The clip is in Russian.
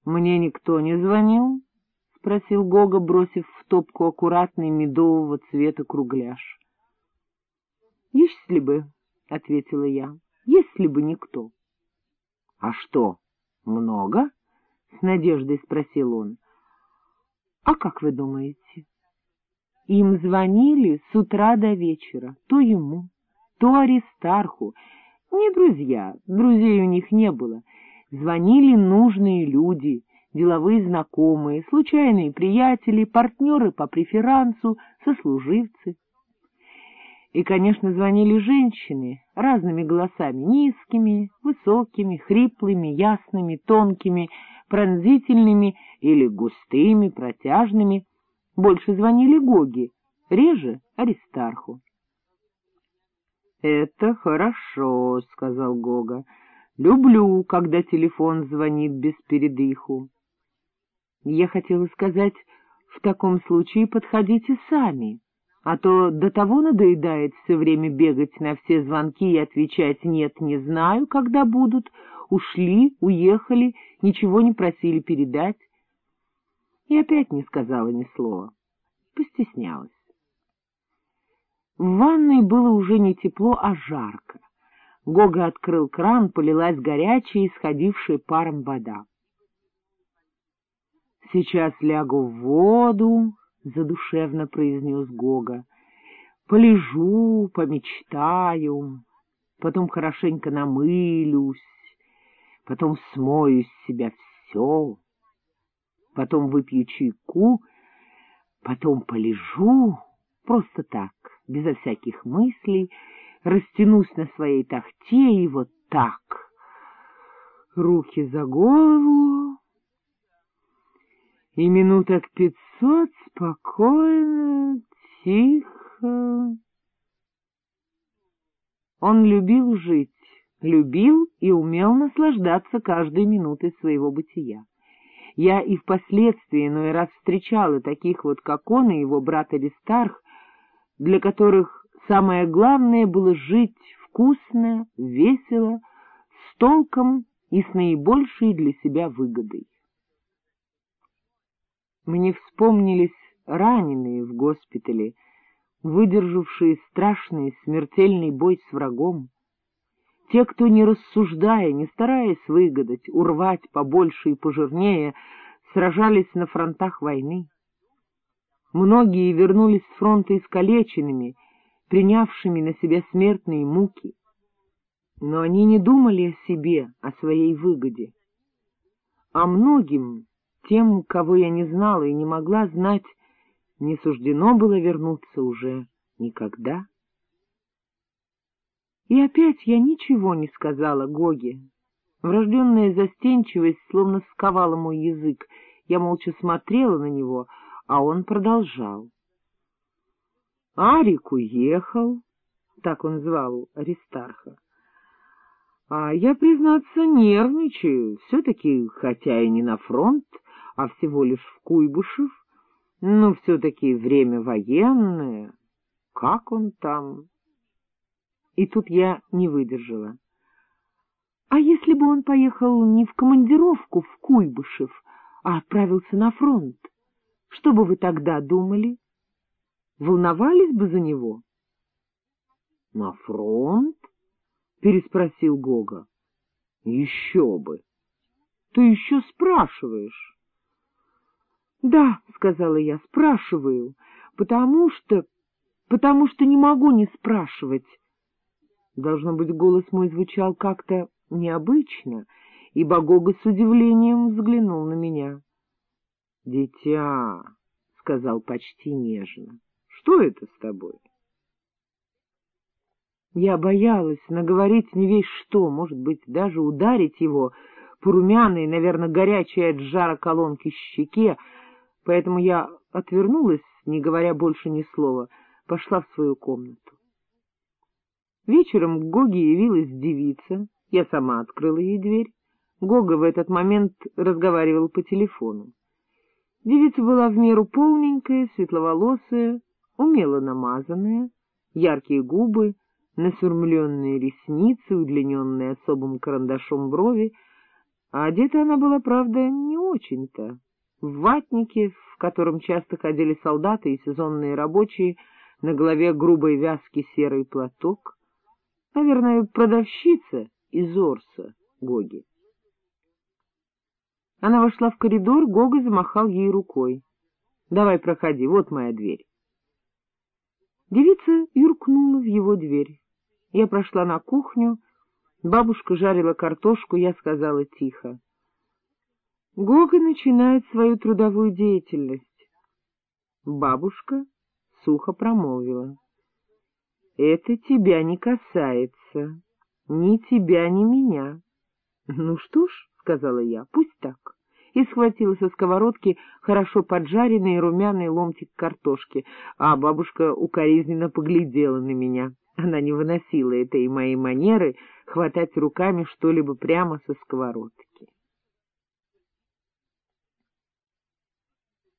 — Мне никто не звонил? — спросил Гога, бросив в топку аккуратный медового цвета кругляш. — Если бы, — ответила я, — если бы никто. — А что, много? — с надеждой спросил он. — А как вы думаете? Им звонили с утра до вечера, то ему, то Аристарху. Не друзья, друзей у них не было. Звонили нужные люди, деловые знакомые, случайные приятели, партнеры по преферансу, сослуживцы. И, конечно, звонили женщины разными голосами, низкими, высокими, хриплыми, ясными, тонкими, пронзительными или густыми, протяжными. Больше звонили Гоги, реже — Аристарху. — Это хорошо, — сказал Гога. — Люблю, когда телефон звонит без передыху. Я хотела сказать, в таком случае подходите сами а то до того надоедает все время бегать на все звонки и отвечать «нет, не знаю, когда будут», ушли, уехали, ничего не просили передать. И опять не сказала ни слова, постеснялась. В ванной было уже не тепло, а жарко. Гога открыл кран, полилась горячая, исходившая паром вода. — Сейчас лягу в воду, — задушевно произнес Гога. — Полежу, помечтаю, потом хорошенько намылюсь, потом смою с себя все, потом выпью чайку, потом полежу, просто так, безо всяких мыслей, растянусь на своей тахте и вот так, руки за голову, и минуток пятьсот спокойно, тихо. Он любил жить, любил и умел наслаждаться каждой минутой своего бытия. Я и впоследствии иной раз встречала таких вот, как он и его брат Аристарх, для которых самое главное было жить вкусно, весело, с толком и с наибольшей для себя выгодой. Мне вспомнились раненые в госпитале, выдержавшие страшный смертельный бой с врагом, те, кто, не рассуждая, не стараясь выгадать, урвать побольше и пожирнее, сражались на фронтах войны. Многие вернулись с фронта искалеченными, принявшими на себя смертные муки. Но они не думали о себе, о своей выгоде. А многим тем, кого я не знала и не могла знать, не суждено было вернуться уже никогда. И опять я ничего не сказала Гоге. Врожденная застенчивость словно сковала мой язык. Я молча смотрела на него, а он продолжал. Арик уехал, так он звал Аристарха. А я, признаться, нервничаю, все-таки, хотя и не на фронт, а всего лишь в Куйбышев, но все-таки время военное. Как он там? И тут я не выдержала. А если бы он поехал не в командировку в Куйбышев, а отправился на фронт, что бы вы тогда думали? Волновались бы за него? — На фронт? — переспросил Гога. — Еще бы! Ты еще спрашиваешь. — Да, — сказала я, — спрашиваю, потому что... потому что не могу не спрашивать. Должно быть, голос мой звучал как-то необычно, и Богога с удивлением взглянул на меня. — Дитя, — сказал почти нежно, — что это с тобой? Я боялась наговорить не весь что, может быть, даже ударить его по румяной, наверное, горячей от жара колонки щеке, поэтому я отвернулась, не говоря больше ни слова, пошла в свою комнату. Вечером к Гоге явилась девица, я сама открыла ей дверь. Гога в этот момент разговаривал по телефону. Девица была в меру полненькая, светловолосая, умело намазанная, яркие губы, насурмленные ресницы, удлиненные особым карандашом брови, А одета она была, правда, не очень-то. В ватнике, в котором часто ходили солдаты и сезонные рабочие, на голове грубой вязки серый платок. Наверное, продавщица из Орса Гоги. Она вошла в коридор, Гога замахал ей рукой. — Давай проходи, вот моя дверь. Девица юркнула в его дверь. Я прошла на кухню, бабушка жарила картошку, я сказала тихо. Гога начинает свою трудовую деятельность. Бабушка сухо промолвила. — Это тебя не касается, ни тебя, ни меня. — Ну что ж, — сказала я, — пусть так. И схватила со сковородки хорошо поджаренный румяный ломтик картошки, а бабушка укоризненно поглядела на меня. Она не выносила этой моей манеры хватать руками что-либо прямо со сковородки.